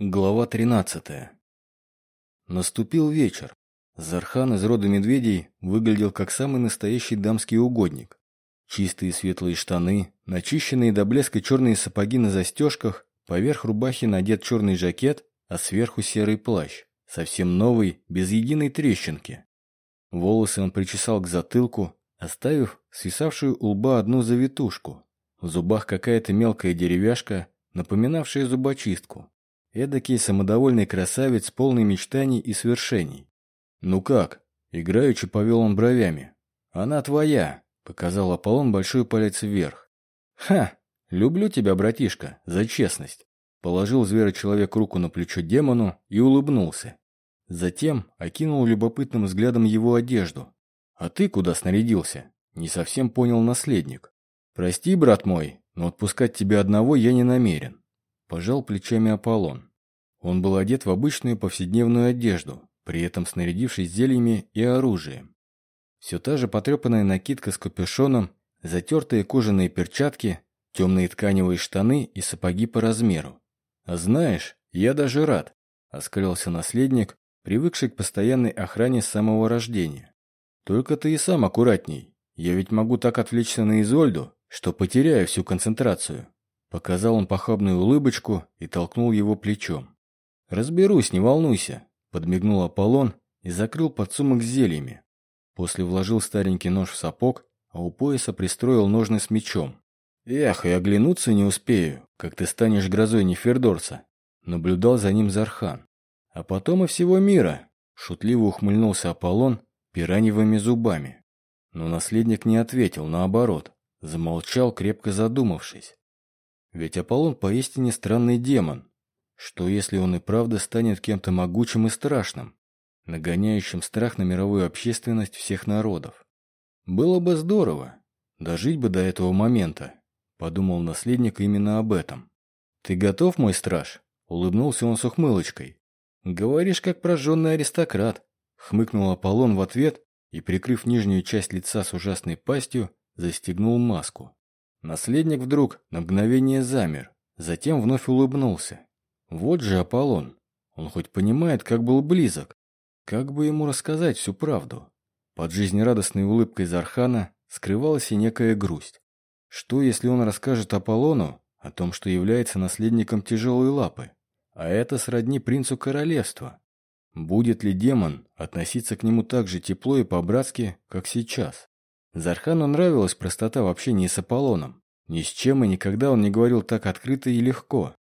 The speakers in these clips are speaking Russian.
Глава 13. Наступил вечер. Зархан из рода медведей выглядел как самый настоящий дамский угодник. Чистые светлые штаны, начищенные до блеска черные сапоги на застежках, поверх рубахи надет черный жакет, а сверху серый плащ, совсем новый, без единой трещинки. Волосы он причесал к затылку, оставив свисавшую у лба одну завитушку. В зубах какая-то мелкая деревяшка, напоминавшая зубочистку. Эдакий самодовольный красавец, полный мечтаний и свершений. «Ну как?» – играючи повел он бровями. «Она твоя», – показал Аполлон большой палец вверх. «Ха! Люблю тебя, братишка, за честность!» Положил зверочеловек руку на плечо демону и улыбнулся. Затем окинул любопытным взглядом его одежду. «А ты куда снарядился?» Не совсем понял наследник. «Прости, брат мой, но отпускать тебя одного я не намерен. Пожал плечами Аполлон. Он был одет в обычную повседневную одежду, при этом снарядившись зельями и оружием. Все та же потрепанная накидка с капюшоном, затертые кожаные перчатки, темные тканевые штаны и сапоги по размеру. «А знаешь, я даже рад», — оскалился наследник, привыкший к постоянной охране с самого рождения. «Только ты и сам аккуратней. Я ведь могу так отвлечься на Изольду, что потеряю всю концентрацию». Показал он похабную улыбочку и толкнул его плечом. «Разберусь, не волнуйся», — подмигнул Аполлон и закрыл подсумок с зельями. После вложил старенький нож в сапог, а у пояса пристроил ножны с мечом. «Эх, и оглянуться не успею, как ты станешь грозой Нефердорса», — наблюдал за ним Зархан. «А потом и всего мира», — шутливо ухмыльнулся Аполлон пираньевыми зубами. Но наследник не ответил, наоборот, замолчал, крепко задумавшись. Ведь Аполлон поистине странный демон. Что если он и правда станет кем-то могучим и страшным, нагоняющим страх на мировую общественность всех народов? Было бы здорово. Дожить бы до этого момента. Подумал наследник именно об этом. «Ты готов, мой страж?» Улыбнулся он с ухмылочкой. «Говоришь, как прожженный аристократ», — хмыкнул Аполлон в ответ и, прикрыв нижнюю часть лица с ужасной пастью, застегнул маску. Наследник вдруг на мгновение замер, затем вновь улыбнулся. Вот же Аполлон. Он хоть понимает, как был близок. Как бы ему рассказать всю правду? Под жизнерадостной улыбкой Зархана скрывалась и некая грусть. Что, если он расскажет Аполлону о том, что является наследником тяжелой лапы? А это сродни принцу королевства. Будет ли демон относиться к нему так же тепло и по-братски, как сейчас? Зархану нравилась простота в общении с Аполлоном. Ни с чем и никогда он не говорил так открыто и легко.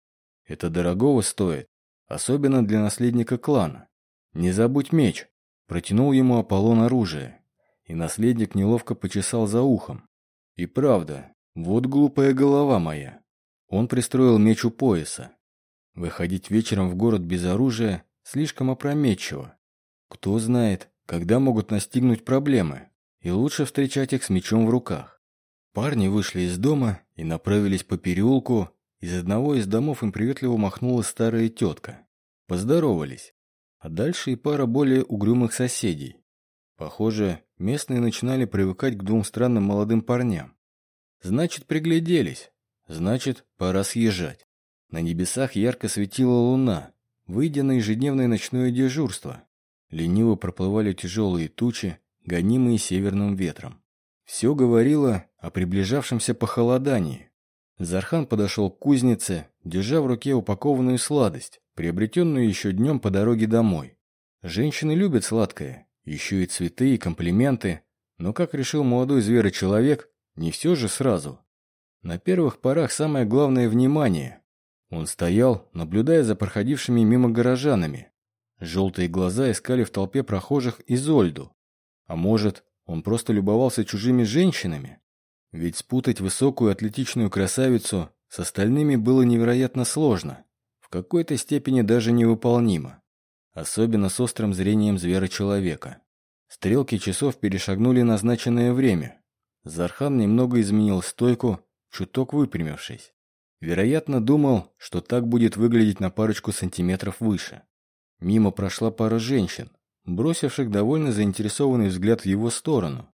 Это дорогого стоит, особенно для наследника клана. «Не забудь меч!» Протянул ему Аполлон оружие, и наследник неловко почесал за ухом. И правда, вот глупая голова моя. Он пристроил меч у пояса. Выходить вечером в город без оружия слишком опрометчиво. Кто знает, когда могут настигнуть проблемы и лучше встречать их с мечом в руках. Парни вышли из дома и направились по переулку. Из одного из домов им приветливо махнула старая тетка. Поздоровались. А дальше и пара более угрюмых соседей. Похоже, местные начинали привыкать к двум странным молодым парням. Значит, пригляделись. Значит, пора съезжать. На небесах ярко светила луна, выйдя на ежедневное ночное дежурство. Лениво проплывали тяжелые тучи, гонимые северным ветром. Все говорило о приближавшемся похолодании. Зархан подошел к кузнице, держа в руке упакованную сладость, приобретенную еще днем по дороге домой. Женщины любят сладкое, еще и цветы, и комплименты, но, как решил молодой зверочеловек, не все же сразу. На первых порах самое главное – внимание. Он стоял, наблюдая за проходившими мимо горожанами. Желтые глаза искали в толпе прохожих Изольду, а может, он просто любовался чужими женщинами? Ведь спутать высокую атлетичную красавицу с остальными было невероятно сложно, в какой-то степени даже невыполнимо. Особенно с острым зрением звера-человека. Стрелки часов перешагнули назначенное время. Зархан немного изменил стойку, чуток выпрямившись. Вероятно, думал, что так будет выглядеть на парочку сантиметров выше. Мимо прошла пара женщин, бросивших довольно заинтересованный взгляд в его сторону,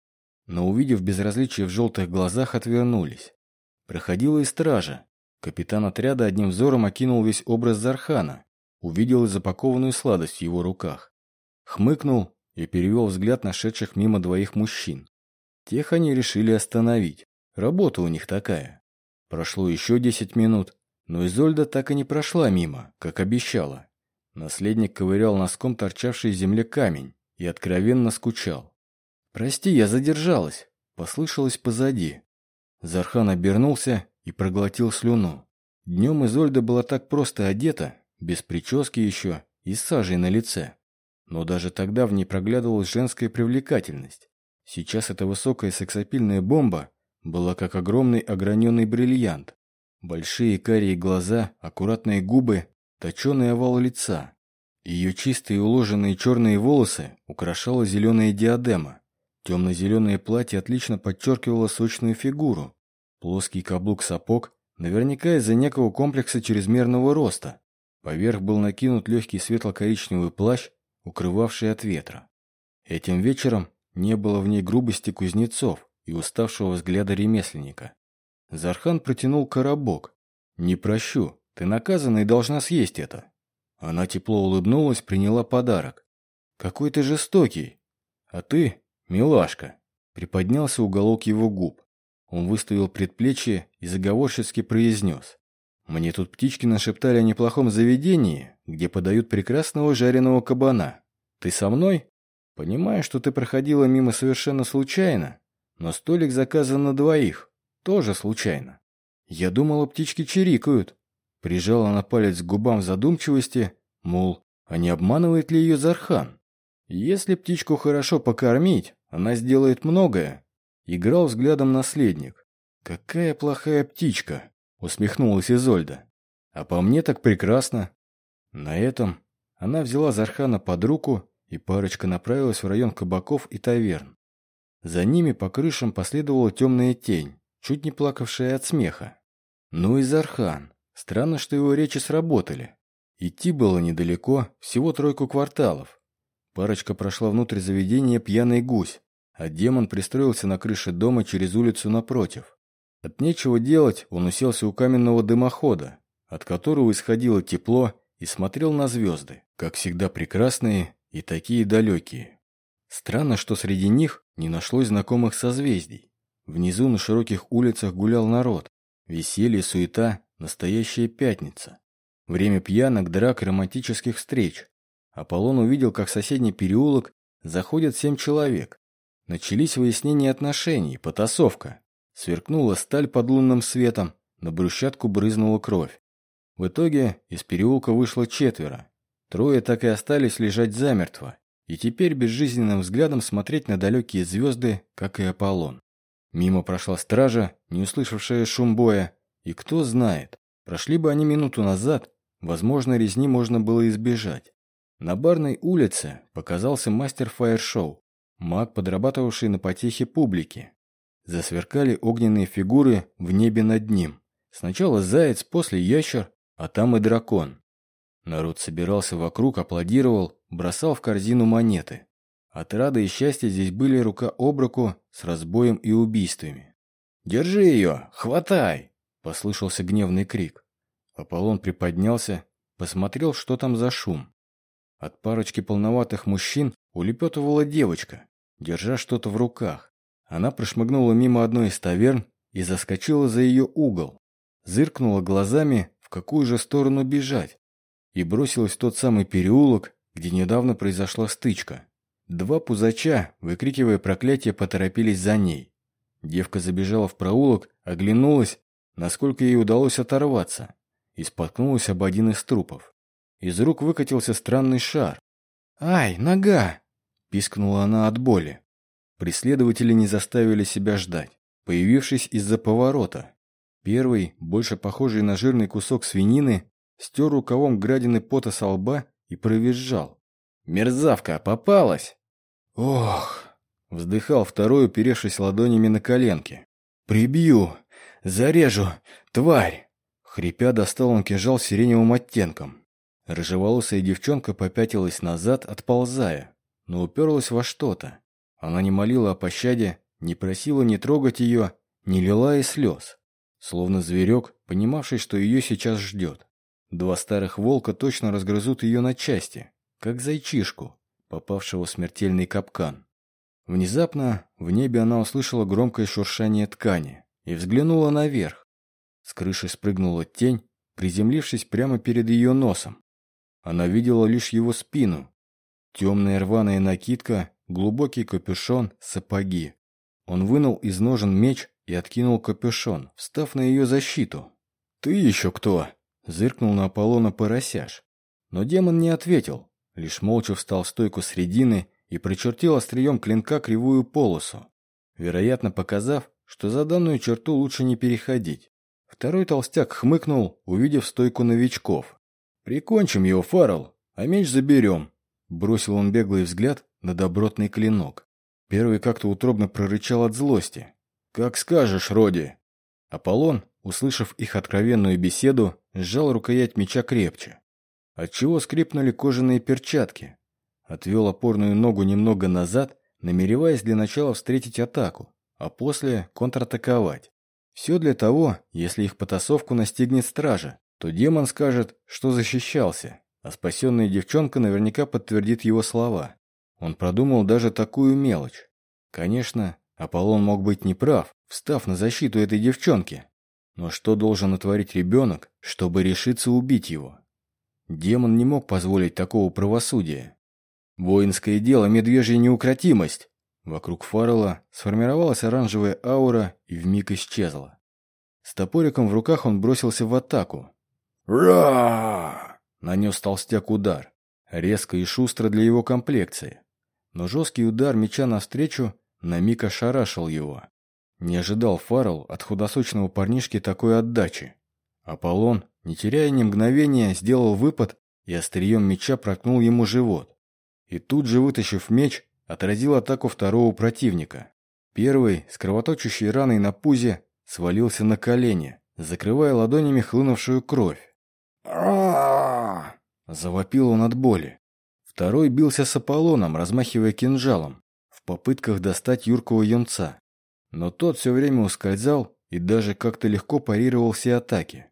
но, увидев безразличие в желтых глазах, отвернулись. Проходила и стража. Капитан отряда одним взором окинул весь образ Зархана увидел запакованную сладость в его руках. Хмыкнул и перевел взгляд нашедших мимо двоих мужчин. Тех они решили остановить. Работа у них такая. Прошло еще десять минут, но Изольда так и не прошла мимо, как обещала. Наследник ковырял носком торчавший в земле камень и откровенно скучал. «Прости, я задержалась», — послышалось позади. Зархан обернулся и проглотил слюну. Днем Изольда была так просто одета, без прически еще и с сажей на лице. Но даже тогда в ней проглядывалась женская привлекательность. Сейчас эта высокая сексапильная бомба была как огромный ограненный бриллиант. Большие карие глаза, аккуратные губы, точеный овал лица. Ее чистые уложенные черные волосы украшала зеленая диадема. Темно-зеленое платье отлично подчеркивало сочную фигуру. Плоский каблук сапог наверняка из-за некого комплекса чрезмерного роста. Поверх был накинут легкий светло-коричневый плащ, укрывавший от ветра. Этим вечером не было в ней грубости кузнецов и уставшего взгляда ремесленника. Зархан протянул коробок. «Не прощу, ты наказана и должна съесть это». Она тепло улыбнулась, приняла подарок. «Какой ты жестокий!» «А ты, милашка!» Приподнялся уголок его губ. Он выставил предплечье и заговорщицки произнес. «Мне тут птички нашептали о неплохом заведении, где подают прекрасного жареного кабана. Ты со мной?» Понимаю, что ты проходила мимо совершенно случайно, но столик заказан на двоих. Тоже случайно. Я думала, птички чирикают. Прижала на палец к губам в задумчивости, мол, а не обманывает ли ее Зархан? Если птичку хорошо покормить, она сделает многое. Играл взглядом наследник. «Какая плохая птичка!» — усмехнулась Изольда. «А по мне так прекрасно!» На этом она взяла Зархана под руку и парочка направилась в район кабаков и таверн. За ними по крышам последовала темная тень, чуть не плакавшая от смеха. Ну и Зархан. Странно, что его речи сработали. Идти было недалеко, всего тройку кварталов. Парочка прошла внутрь заведения пьяный гусь, а демон пристроился на крыше дома через улицу напротив. От нечего делать он уселся у каменного дымохода, от которого исходило тепло и смотрел на звезды, как всегда прекрасные и такие далекие. Странно, что среди них не нашлось знакомых созвездий. Внизу на широких улицах гулял народ. Веселье, суета, настоящая пятница. Время пьянок, драк и романтических встреч. Аполлон увидел, как в соседний переулок заходят семь человек. Начались выяснения отношений, потасовка. Сверкнула сталь под лунным светом, на брусчатку брызнула кровь. В итоге из переулка вышло четверо. Трое так и остались лежать замертво, и теперь безжизненным взглядом смотреть на далекие звезды, как и Аполлон. Мимо прошла стража, не услышавшая шум боя, и кто знает, прошли бы они минуту назад, возможно, резни можно было избежать. На барной улице показался мастер фаер-шоу, маг, подрабатывавший на потехе публики. Засверкали огненные фигуры в небе над ним. Сначала заяц, после ящер, а там и дракон. Народ собирался вокруг, аплодировал, бросал в корзину монеты. От рады и счастья здесь были рука об руку с разбоем и убийствами. «Держи ее! Хватай!» – послышался гневный крик. Аполлон приподнялся, посмотрел, что там за шум. От парочки полноватых мужчин улепетывала девочка, держа что-то в руках. Она прошмыгнула мимо одной из таверн и заскочила за ее угол. Зыркнула глазами, в какую же сторону бежать и бросилась в тот самый переулок, где недавно произошла стычка. Два пузача, выкрикивая проклятие, поторопились за ней. Девка забежала в проулок, оглянулась, насколько ей удалось оторваться, и споткнулась об один из трупов. Из рук выкатился странный шар. «Ай, нога!» – пискнула она от боли. Преследователи не заставили себя ждать, появившись из-за поворота. Первый, больше похожий на жирный кусок свинины, стер рукавом градины пота со лба и провизжал. «Мерзавка, попалась!» «Ох!» — вздыхал второй, уперевшись ладонями на коленки. «Прибью! Зарежу! Тварь!» Хрипя достал он кинжал сиреневым оттенком. Рыжеволосая девчонка попятилась назад, отползая, но уперлась во что-то. Она не молила о пощаде, не просила не трогать ее, не лила и слез. Словно зверек, понимавший, что ее сейчас ждет. два старых волка точно разгрызут ее на части, как зайчишку, попавшего в смертельный капкан. Внезапно в небе она услышала громкое шуршание ткани и взглянула наверх. С крыши спрыгнула тень, приземлившись прямо перед ее носом. Она видела лишь его спину. Темная рваная накидка, глубокий капюшон, сапоги. Он вынул из ножен меч и откинул капюшон, встав на ее защиту. «Ты еще кто?» – зыркнул на Аполлона поросяж. Но демон не ответил, лишь молча встал в стойку средины и прочертил острием клинка кривую полосу, вероятно, показав, что за данную черту лучше не переходить. Второй толстяк хмыкнул, увидев стойку новичков. «Прикончим его, Фаррелл, а меч заберем», – бросил он беглый взгляд на добротный клинок. Первый как-то утробно прорычал от злости. «Как скажешь, Роди!» Аполлон, услышав их откровенную беседу, сжал рукоять меча крепче. Отчего скрипнули кожаные перчатки. Отвел опорную ногу немного назад, намереваясь для начала встретить атаку, а после контратаковать. Все для того, если их потасовку настигнет стража, то демон скажет, что защищался, а спасенная девчонка наверняка подтвердит его слова. Он продумал даже такую мелочь. Конечно, Аполлон мог быть неправ, встав на защиту этой девчонки. Но что должен натворить ребенок, чтобы решиться убить его? Демон не мог позволить такого правосудия. Воинское дело – медвежья неукротимость. Вокруг Фаррелла сформировалась оранжевая аура и вмиг исчезла. С топориком в руках он бросился в атаку. «Ра!» – нанес толстяк удар. Резко и шустро для его комплекции. Но жесткий удар меча навстречу на миг ошарашил его. Не ожидал Фаррелл от худосочного парнишки такой отдачи. Аполлон, не теряя ни мгновения, сделал выпад и острием меча проткнул ему живот и тут же, вытащив меч, отразил атаку второго противника. Первый, с кровоточащей раной на пузе, свалился на колени, закрывая ладонями хлынувшую кровь. Завопил он от боли. Второй бился с Аполлоном, размахивая кинжалом, в попытках достать юркого юнца. Но тот все время ускользал и даже как-то легко парировал все атаки.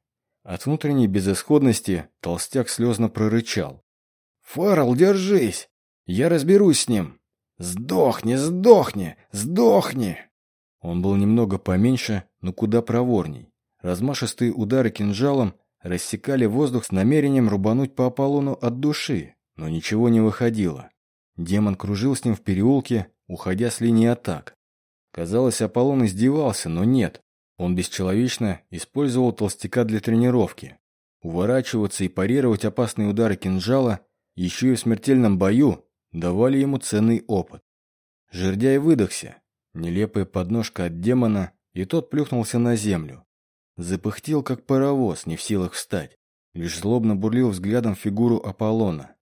От внутренней безысходности толстяк слезно прорычал. «Фаррелл, держись! Я разберусь с ним. Сдохни, сдохни, сдохни!» Он был немного поменьше, но куда проворней. Размашистые удары кинжалом рассекали воздух с намерением рубануть по Аполлону от души, но ничего не выходило. Демон кружил с ним в переулке, уходя с линии атак. Казалось, Аполлон издевался, но нет. Он бесчеловечно использовал толстяка для тренировки. Уворачиваться и парировать опасные удары кинжала еще и в смертельном бою давали ему ценный опыт. Жердяй выдохся. Нелепая подножка от демона, и тот плюхнулся на землю. Запыхтел, как паровоз, не в силах встать. Лишь злобно бурлил взглядом фигуру Аполлона.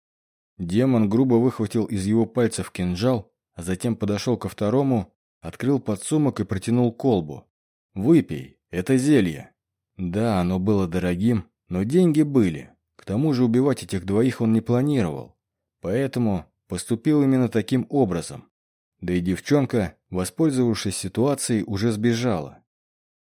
Демон грубо выхватил из его пальцев кинжал, а затем подошел ко второму, открыл подсумок и протянул колбу. «Выпей, это зелье». Да, оно было дорогим, но деньги были. К тому же убивать этих двоих он не планировал. Поэтому поступил именно таким образом. Да и девчонка, воспользовавшись ситуацией, уже сбежала.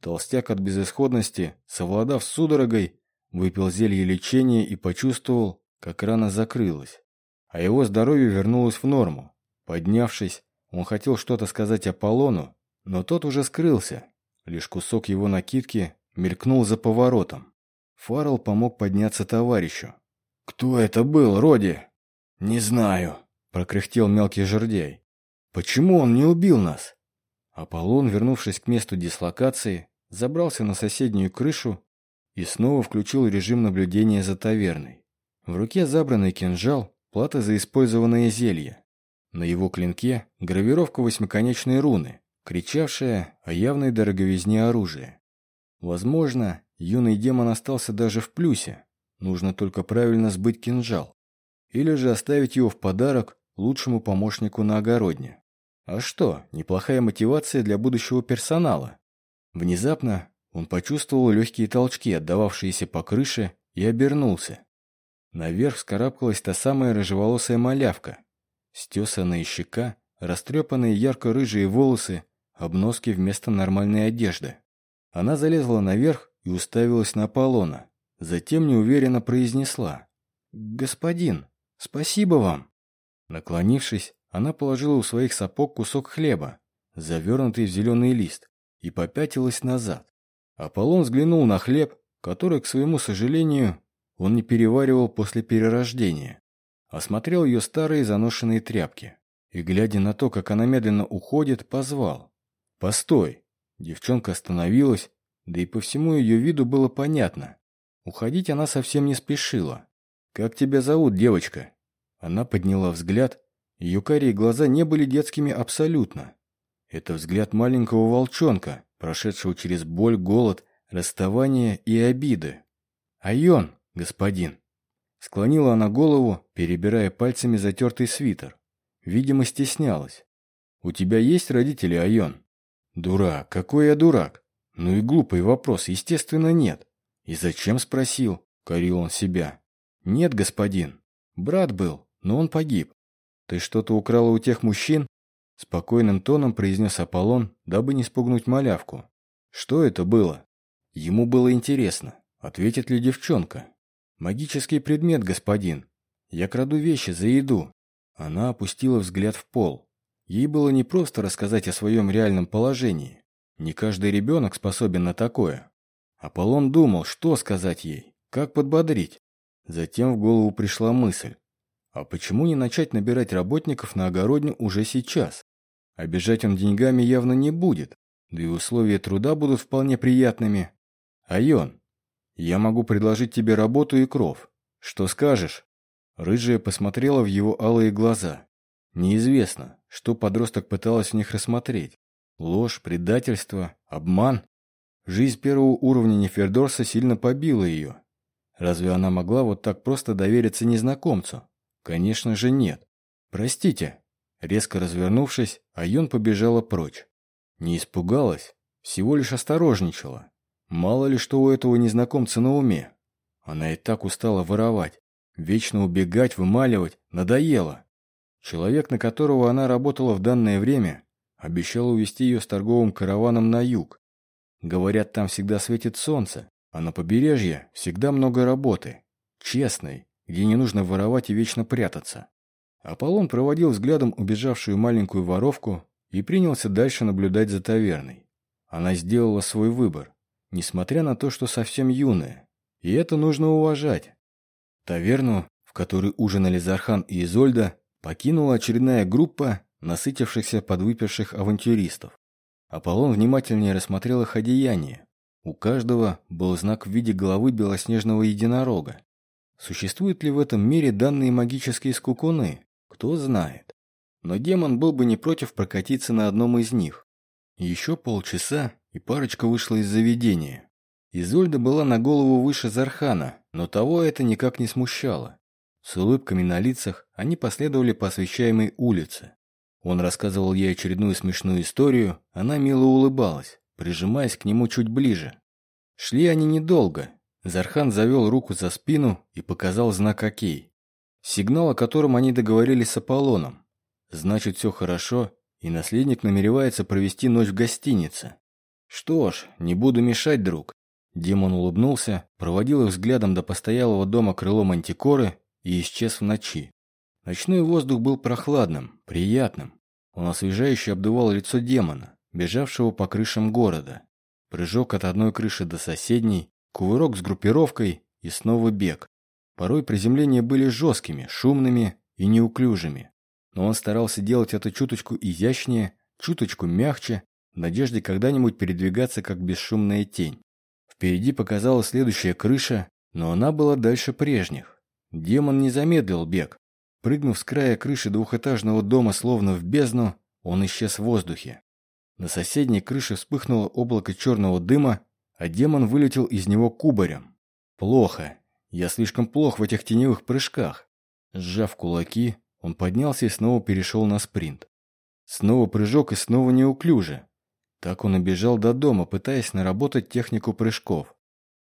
Толстяк от безысходности, совладав с судорогой, выпил зелье лечения и почувствовал, как рана закрылась. А его здоровье вернулось в норму. Поднявшись, он хотел что-то сказать Аполлону, но тот уже скрылся. Лишь кусок его накидки мелькнул за поворотом. Фаррелл помог подняться товарищу. «Кто это был, Роди?» «Не знаю», прокряхтел мелкий жердяй. «Почему он не убил нас?» Аполлон, вернувшись к месту дислокации, забрался на соседнюю крышу и снова включил режим наблюдения за таверной. В руке забранный кинжал, плата за использованное зелье. На его клинке гравировка восьмиконечной руны, кричавшая о явной дороговизне оружия. Возможно, юный демон остался даже в плюсе, нужно только правильно сбыть кинжал. Или же оставить его в подарок лучшему помощнику на огородне. А что, неплохая мотивация для будущего персонала. Внезапно он почувствовал легкие толчки, отдававшиеся по крыше, и обернулся. Наверх скарабкалась та самая рыжеволосая малявка. Стесанная щека, растрепанные ярко-рыжие волосы, обноски вместо нормальной одежды. Она залезла наверх и уставилась на Аполлона. Затем неуверенно произнесла. «Господин, спасибо вам!» Наклонившись, она положила у своих сапог кусок хлеба, завернутый в зеленый лист, и попятилась назад. Аполлон взглянул на хлеб, который, к своему сожалению, он не переваривал после перерождения. Осмотрел ее старые заношенные тряпки и, глядя на то, как она медленно уходит, позвал. «Постой!» Девчонка остановилась, да и по всему ее виду было понятно. Уходить она совсем не спешила. «Как тебя зовут, девочка?» Она подняла взгляд. Ее карие глаза не были детскими абсолютно. Это взгляд маленького волчонка, прошедшего через боль, голод, расставание и обиды. «Айон, господин!» Склонила она голову, перебирая пальцами затертый свитер. Видимо, стеснялась. «У тебя есть родители, Айон?» «Дурак, какой я дурак!» «Ну и глупый вопрос, естественно, нет». «И зачем?» – спросил, корил он себя. «Нет, господин. Брат был, но он погиб. Ты что-то украла у тех мужчин?» Спокойным тоном произнес Аполлон, дабы не спугнуть малявку. «Что это было?» Ему было интересно, ответит ли девчонка. «Магический предмет, господин. Я краду вещи за еду». Она опустила взгляд в пол. Ей было не просто рассказать о своем реальном положении. Не каждый ребенок способен на такое. Аполлон думал, что сказать ей, как подбодрить. Затем в голову пришла мысль. А почему не начать набирать работников на огородню уже сейчас? Обижать он деньгами явно не будет, да и условия труда будут вполне приятными. Айон, я могу предложить тебе работу и кров. Что скажешь? Рыжая посмотрела в его алые глаза. Неизвестно, что подросток пыталась в них рассмотреть. Ложь, предательство, обман. Жизнь первого уровня Нефердорса сильно побила ее. Разве она могла вот так просто довериться незнакомцу? Конечно же нет. Простите. Резко развернувшись, Айон побежала прочь. Не испугалась, всего лишь осторожничала. Мало ли что у этого незнакомца на уме. Она и так устала воровать. Вечно убегать, вымаливать. Надоело. Человек, на которого она работала в данное время, обещал увезти ее с торговым караваном на юг. Говорят, там всегда светит солнце, а на побережье всегда много работы. Честной, где не нужно воровать и вечно прятаться. Аполлон проводил взглядом убежавшую маленькую воровку и принялся дальше наблюдать за таверной. Она сделала свой выбор несмотря на то, что совсем юная. И это нужно уважать. Таверну, в которой ужинали Зархан и Изольда, покинула очередная группа насытившихся подвыпивших авантюристов. Аполлон внимательнее рассмотрел их одеяние. У каждого был знак в виде головы белоснежного единорога. Существуют ли в этом мире данные магические скукуны? Кто знает. Но демон был бы не против прокатиться на одном из них. Еще полчаса, и парочка вышла из заведения. Изольда была на голову выше Зархана, но того это никак не смущало. С улыбками на лицах они последовали по освещаемой улице. Он рассказывал ей очередную смешную историю, она мило улыбалась, прижимаясь к нему чуть ближе. Шли они недолго. Зархан завел руку за спину и показал знак «Окей». Сигнал, о котором они договорились с Аполлоном. Значит, все хорошо, и наследник намеревается провести ночь в гостинице. «Что ж, не буду мешать, друг». Демон улыбнулся, проводил их взглядом до постоялого дома крыло мантикоры и исчез в ночи. Ночной воздух был прохладным, приятным. Он освежающе обдувал лицо демона, бежавшего по крышам города. Прыжок от одной крыши до соседней, кувырок с группировкой и снова бег. Порой приземления были жесткими, шумными и неуклюжими. Но он старался делать это чуточку изящнее, чуточку мягче, в надежде когда-нибудь передвигаться как бесшумная тень. Впереди показалась следующая крыша, но она была дальше прежних. Демон не замедлил бег. Прыгнув с края крыши двухэтажного дома словно в бездну, он исчез в воздухе. На соседней крыше вспыхнуло облако черного дыма, а демон вылетел из него кубарем. Плохо. Я слишком плох в этих теневых прыжках. Сжав кулаки, он поднялся и снова перешел на спринт. Снова прыжок и снова неуклюже. Так он и бежал до дома, пытаясь наработать технику прыжков.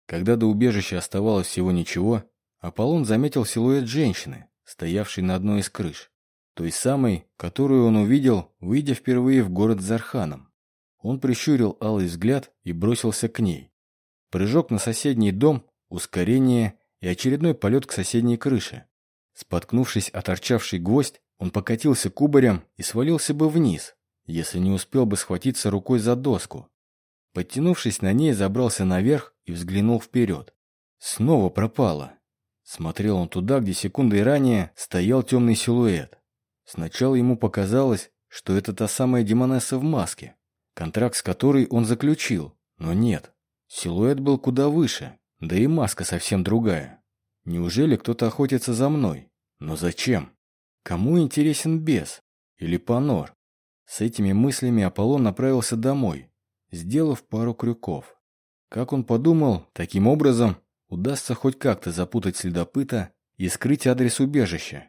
Когда до убежища оставалось всего ничего, Аполлон заметил силуэт женщины, стоявшей на одной из крыш. Той самой, которую он увидел, выйдя впервые в город с Арханом. Он прищурил алый взгляд и бросился к ней. Прыжок на соседний дом, ускорение и очередной полет к соседней крыше. Споткнувшись о торчавший гвоздь, он покатился кубарем и свалился бы вниз, если не успел бы схватиться рукой за доску. Подтянувшись на ней, забрался наверх и взглянул вперед. Снова пропало. Смотрел он туда, где секундой ранее стоял темный силуэт. Сначала ему показалось, что это та самая Демонесса в маске, контракт с которой он заключил, но нет. Силуэт был куда выше, да и маска совсем другая. Неужели кто-то охотится за мной? Но зачем? Кому интересен бес? Или панор? С этими мыслями Аполлон направился домой, сделав пару крюков. Как он подумал, таким образом удастся хоть как-то запутать следопыта и скрыть адрес убежища.